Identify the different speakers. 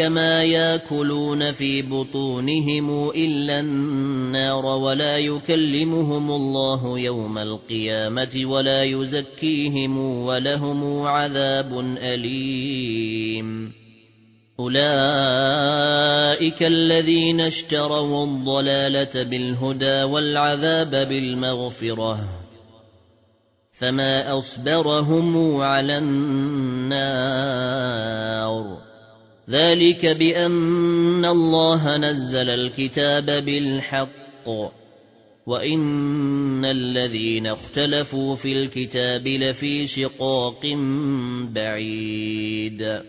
Speaker 1: ما ياكلون في بطونهم إلا النار ولا يكلمهم الله يوم القيامة ولا يزكيهم ولهم عذاب أليم أولئك الذين اشتروا الضلالة بالهدى والعذاب بالمغفرة فما أصبرهم على النار ذلك بأن الله نزل الكتاب بالحق وإن الذين اختلفوا في الكتاب لفي شقاق بعيد